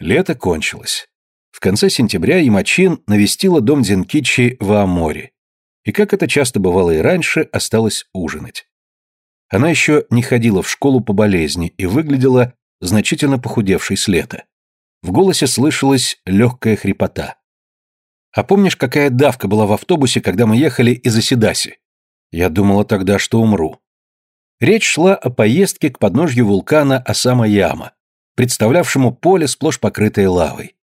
Лето кончилось. В конце сентября Ямачин навестила дом Зенкичи в Ааморе. И, как это часто бывало и раньше, осталась ужинать. Она еще не ходила в школу по болезни и выглядела значительно похудевшей с лета. В голосе слышалась легкая хрипота. «А помнишь, какая давка была в автобусе, когда мы ехали из Оседаси? Я думала тогда, что умру». Речь шла о поездке к подножью вулкана Осама-Яма, представлявшему поле, сплошь покрытое лавой.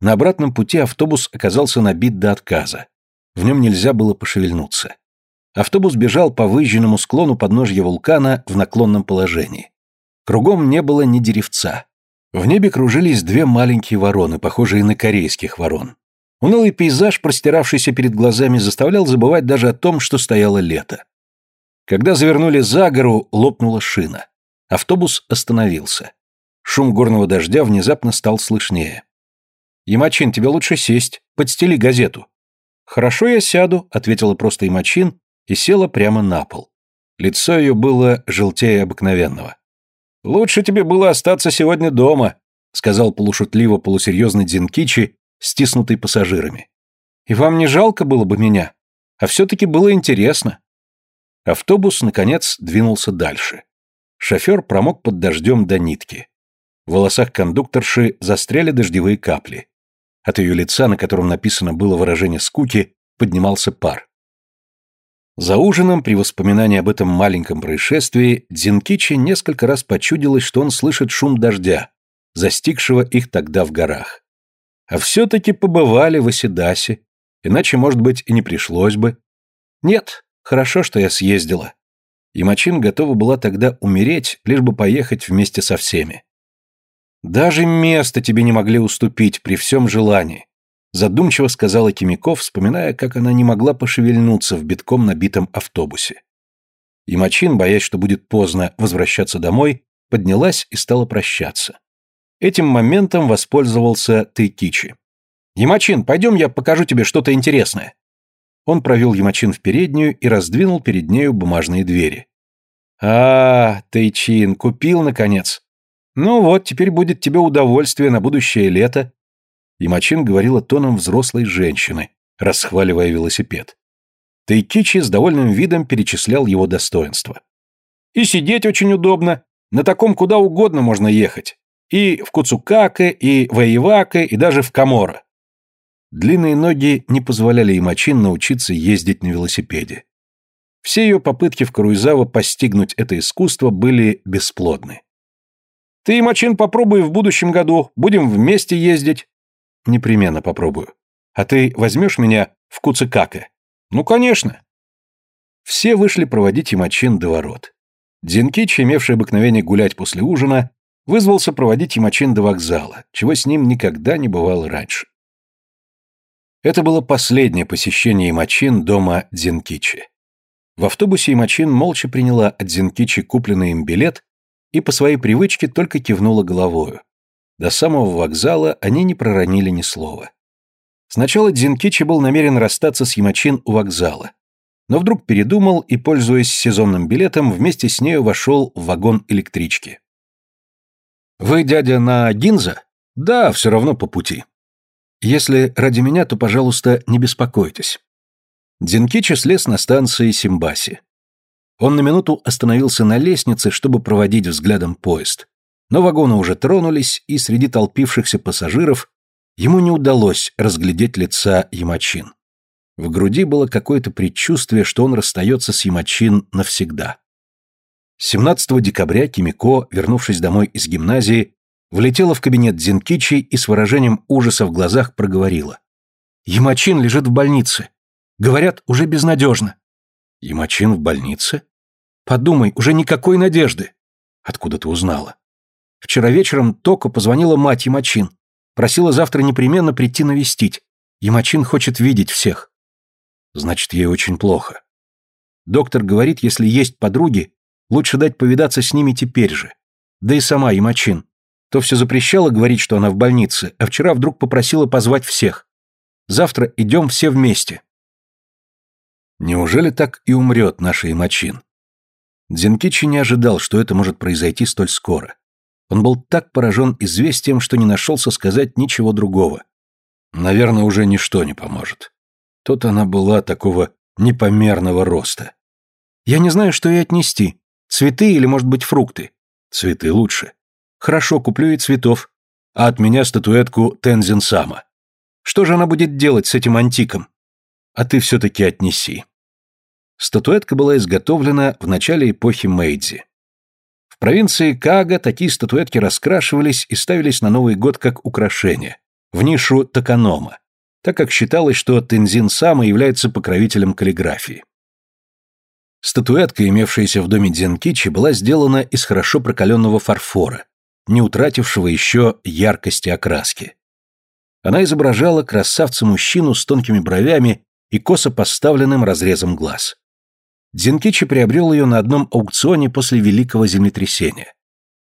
На обратном пути автобус оказался набит до отказа. В нем нельзя было пошевельнуться. Автобус бежал по выжженному склону подножья вулкана в наклонном положении. Кругом не было ни деревца. В небе кружились две маленькие вороны, похожие на корейских ворон. Унылый пейзаж, простиравшийся перед глазами, заставлял забывать даже о том, что стояло лето. Когда завернули за гору, лопнула шина. Автобус остановился. Шум горного дождя внезапно стал слышнее. «Ямачин, тебе лучше сесть, подстели газету». «Хорошо, я сяду», — ответила просто Ямачин и села прямо на пол. Лицо ее было желтее обыкновенного. «Лучше тебе было остаться сегодня дома», — сказал полушутливо-полусерьезный Дзинкичи, стиснутый пассажирами. «И вам не жалко было бы меня? А все-таки было интересно». Автобус, наконец, двинулся дальше. Шофер промок под дождем до нитки. В волосах кондукторши застряли дождевые капли. От ее лица, на котором написано было выражение скуки, поднимался пар. За ужином, при воспоминании об этом маленьком происшествии, Дзинкичи несколько раз почудилось, что он слышит шум дождя, застигшего их тогда в горах. А все-таки побывали в Оседасе, иначе, может быть, и не пришлось бы. Нет, хорошо, что я съездила. Ямачин готова была тогда умереть, лишь бы поехать вместе со всеми. Даже место тебе не могли уступить при всем желании. Задумчиво сказала Кимиков, вспоминая, как она не могла пошевельнуться в битком набитом автобусе. Ямачин, боясь, что будет поздно возвращаться домой, поднялась и стала прощаться. Этим моментом воспользовался Тайкичи. «Ямачин, пойдем я покажу тебе что-то интересное». Он провел Ямачин в переднюю и раздвинул перед нею бумажные двери. «А, Тайчин, купил, наконец. Ну вот, теперь будет тебе удовольствие на будущее лето Ямачин говорила тоном взрослой женщины, расхваливая велосипед. Тайкичи с довольным видом перечислял его достоинства. «И сидеть очень удобно. На таком куда угодно можно ехать. И в Куцукаке, и в Аиваке, и даже в Камора». Длинные ноги не позволяли Ямачин научиться ездить на велосипеде. Все ее попытки в Каруизаво постигнуть это искусство были бесплодны. «Ты, Ямачин, попробуй в будущем году, будем вместе ездить. Непременно попробую. А ты возьмешь меня в Куцикаке? Ну, конечно. Все вышли проводить Ямачин до ворот. Дзинкич, имевший обыкновение гулять после ужина, вызвался проводить Ямачин до вокзала, чего с ним никогда не бывало раньше. Это было последнее посещение Ямачин дома Дзинкичи. В автобусе Ямачин молча приняла от Дзинкичи купленный им билет и по своей привычке только кивнула головою. До самого вокзала они не проронили ни слова. Сначала Дзинкичи был намерен расстаться с Ямачин у вокзала, но вдруг передумал и, пользуясь сезонным билетом, вместе с нею вошел в вагон электрички. «Вы, дядя, на Гинза?» «Да, все равно по пути». «Если ради меня, то, пожалуйста, не беспокойтесь». Дзинкичи слез на станции Симбаси. Он на минуту остановился на лестнице, чтобы проводить взглядом поезд. Но вагоны уже тронулись, и среди толпившихся пассажиров ему не удалось разглядеть лица Ямачин. В груди было какое-то предчувствие, что он расстается с Ямачин навсегда. 17 декабря Кимико, вернувшись домой из гимназии, влетела в кабинет Дзинкичи и с выражением ужаса в глазах проговорила. «Ямачин лежит в больнице. Говорят, уже безнадежно». «Ямачин в больнице?» «Подумай, уже никакой надежды». «Откуда ты узнала?» Вчера вечером Токо позвонила мать Ямачин. Просила завтра непременно прийти навестить. Ямачин хочет видеть всех. Значит, ей очень плохо. Доктор говорит, если есть подруги, лучше дать повидаться с ними теперь же. Да и сама Ямачин. То все запрещала говорить, что она в больнице, а вчера вдруг попросила позвать всех. Завтра идем все вместе. Неужели так и умрет наша Ямачин? Дзенкичи не ожидал, что это может произойти столь скоро. Он был так поражен известием, что не нашелся сказать ничего другого. Наверное, уже ничто не поможет. Тут она была такого непомерного роста. Я не знаю, что ей отнести. Цветы или, может быть, фрукты? Цветы лучше. Хорошо, куплю ей цветов. А от меня статуэтку Тензин Сама. Что же она будет делать с этим антиком? А ты все-таки отнеси. Статуэтка была изготовлена в начале эпохи Мэйдзи. В провинции Кага такие статуэтки раскрашивались и ставились на Новый год как украшение, в нишу токанома, так как считалось, что Тензин Сама является покровителем каллиграфии. Статуэтка, имевшаяся в доме Дзенкичи, была сделана из хорошо прокаленного фарфора, не утратившего еще яркости окраски. Она изображала красавца-мужчину с тонкими бровями и косо поставленным разрезом глаз. Дзенкичи приобрел ее на одном аукционе после Великого землетрясения.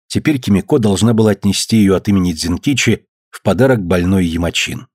Теперь Кимико должна была отнести ее от имени Дзенкичи в подарок больной Ямачин.